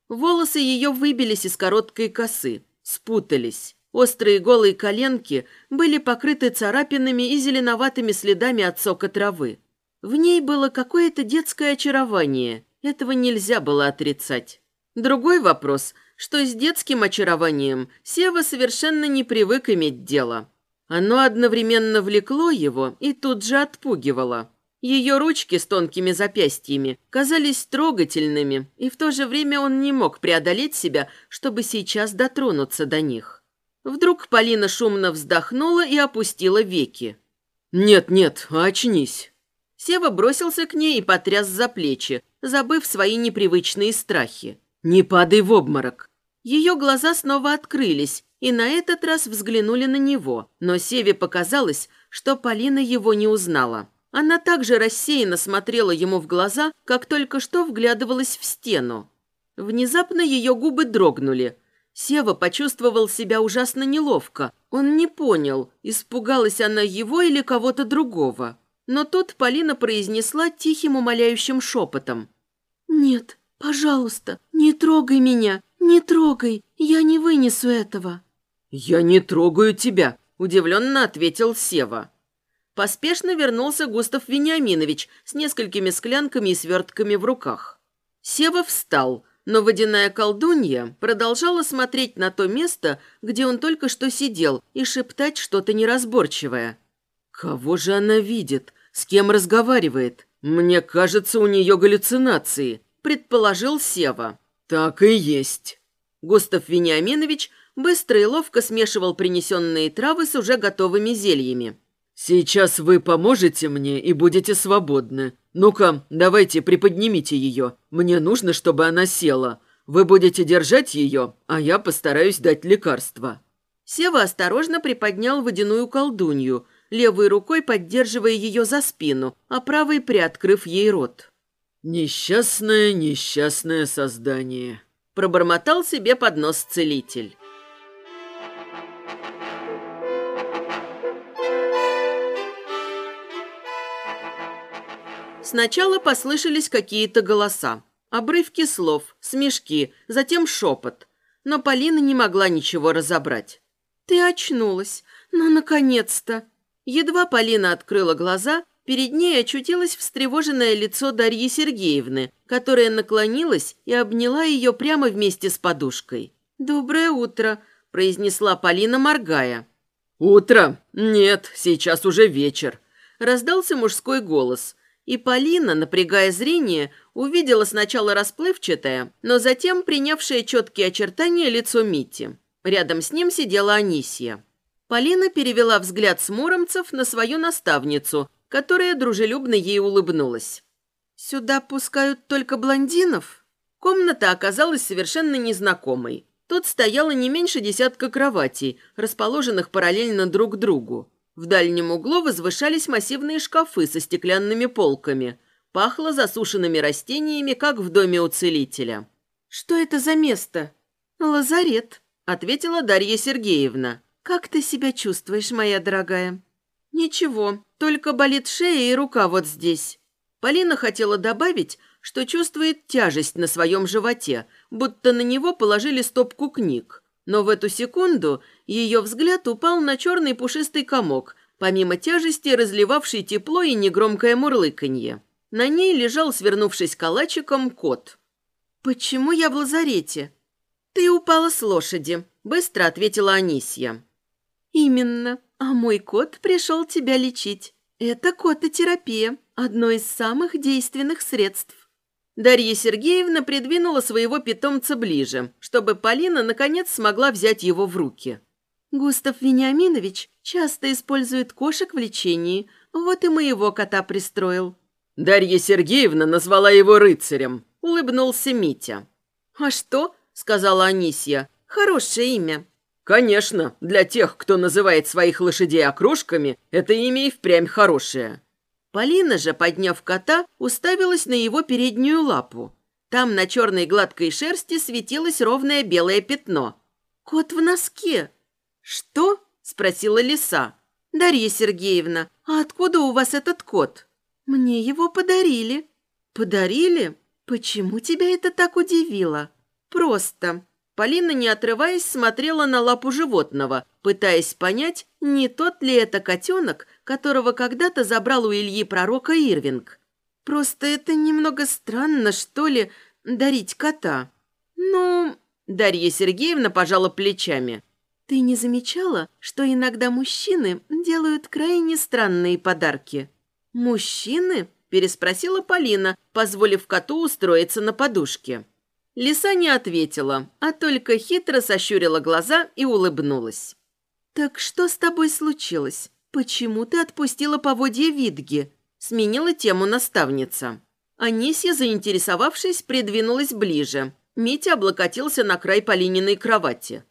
Волосы ее выбились из короткой косы, спутались. Острые голые коленки были покрыты царапинами и зеленоватыми следами от сока травы. В ней было какое-то детское очарование, этого нельзя было отрицать. Другой вопрос – что с детским очарованием Сева совершенно не привык иметь дело. Оно одновременно влекло его и тут же отпугивало. Ее ручки с тонкими запястьями казались трогательными, и в то же время он не мог преодолеть себя, чтобы сейчас дотронуться до них. Вдруг Полина шумно вздохнула и опустила веки. «Нет-нет, очнись!» Сева бросился к ней и потряс за плечи, забыв свои непривычные страхи. «Не падай в обморок!» Ее глаза снова открылись, и на этот раз взглянули на него, но Севе показалось, что Полина его не узнала. Она также рассеянно смотрела ему в глаза, как только что вглядывалась в стену. Внезапно ее губы дрогнули. Сева почувствовал себя ужасно неловко. Он не понял, испугалась она его или кого-то другого. Но тут Полина произнесла тихим умоляющим шепотом. «Нет, «Пожалуйста, не трогай меня, не трогай, я не вынесу этого». «Я не трогаю тебя», – удивленно ответил Сева. Поспешно вернулся Густав Вениаминович с несколькими склянками и свертками в руках. Сева встал, но водяная колдунья продолжала смотреть на то место, где он только что сидел, и шептать что-то неразборчивое. «Кого же она видит? С кем разговаривает? Мне кажется, у нее галлюцинации предположил Сева. «Так и есть». Густав Вениаминович быстро и ловко смешивал принесенные травы с уже готовыми зельями. «Сейчас вы поможете мне и будете свободны. Ну-ка, давайте приподнимите ее. Мне нужно, чтобы она села. Вы будете держать ее, а я постараюсь дать лекарство». Сева осторожно приподнял водяную колдунью, левой рукой поддерживая ее за спину, а правой приоткрыв ей рот. «Несчастное, несчастное создание», – пробормотал себе под нос целитель. Сначала послышались какие-то голоса, обрывки слов, смешки, затем шепот. Но Полина не могла ничего разобрать. «Ты очнулась. Ну, наконец-то!» Едва Полина открыла глаза – Перед ней очутилось встревоженное лицо Дарьи Сергеевны, которая наклонилась и обняла ее прямо вместе с подушкой. «Доброе утро», – произнесла Полина, моргая. «Утро? Нет, сейчас уже вечер», – раздался мужской голос. И Полина, напрягая зрение, увидела сначала расплывчатое, но затем принявшее четкие очертания лицо Мити. Рядом с ним сидела Анисия. Полина перевела взгляд с Муромцев на свою наставницу, которая дружелюбно ей улыбнулась. «Сюда пускают только блондинов?» Комната оказалась совершенно незнакомой. Тут стояло не меньше десятка кроватей, расположенных параллельно друг другу. В дальнем углу возвышались массивные шкафы со стеклянными полками. Пахло засушенными растениями, как в доме у целителя. «Что это за место?» «Лазарет», — ответила Дарья Сергеевна. «Как ты себя чувствуешь, моя дорогая?» «Ничего, только болит шея и рука вот здесь». Полина хотела добавить, что чувствует тяжесть на своем животе, будто на него положили стопку книг. Но в эту секунду ее взгляд упал на черный пушистый комок, помимо тяжести разливавший тепло и негромкое мурлыканье. На ней лежал, свернувшись калачиком, кот. «Почему я в лазарете?» «Ты упала с лошади», — быстро ответила Анисья. «Именно. А мой кот пришел тебя лечить. Это кототерапия, одно из самых действенных средств. Дарья Сергеевна придвинула своего питомца ближе, чтобы Полина наконец смогла взять его в руки. «Густав Вениаминович часто использует кошек в лечении, вот и моего кота пристроил». Дарья Сергеевна назвала его рыцарем, улыбнулся Митя. «А что?» – сказала Анисья. «Хорошее имя». «Конечно, для тех, кто называет своих лошадей окрошками, это имя и впрямь хорошее». Полина же, подняв кота, уставилась на его переднюю лапу. Там на черной гладкой шерсти светилось ровное белое пятно. «Кот в носке!» «Что?» – спросила лиса. «Дарья Сергеевна, а откуда у вас этот кот?» «Мне его подарили». «Подарили? Почему тебя это так удивило?» «Просто. Полина, не отрываясь, смотрела на лапу животного, пытаясь понять, не тот ли это котенок, которого когда-то забрал у Ильи пророка Ирвинг. Просто это немного странно, что ли, дарить кота. Ну, Дарья Сергеевна пожала плечами. Ты не замечала, что иногда мужчины делают крайне странные подарки? Мужчины? переспросила Полина, позволив коту устроиться на подушке. Лиса не ответила, а только хитро сощурила глаза и улыбнулась. «Так что с тобой случилось? Почему ты отпустила поводья Видги?» Сменила тему наставница. Анисья, заинтересовавшись, придвинулась ближе. Митя облокотился на край Полининой кровати.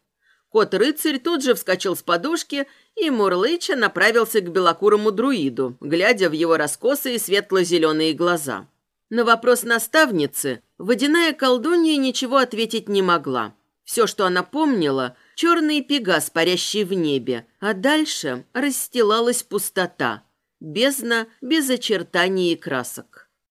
Кот-рыцарь тут же вскочил с подушки и, мурлыча, направился к белокурому друиду, глядя в его раскосые светло-зеленые глаза. На вопрос наставницы водяная колдунья ничего ответить не могла. Все, что она помнила, черный пегас, парящий в небе, а дальше расстилалась пустота, бездна без очертаний и красок.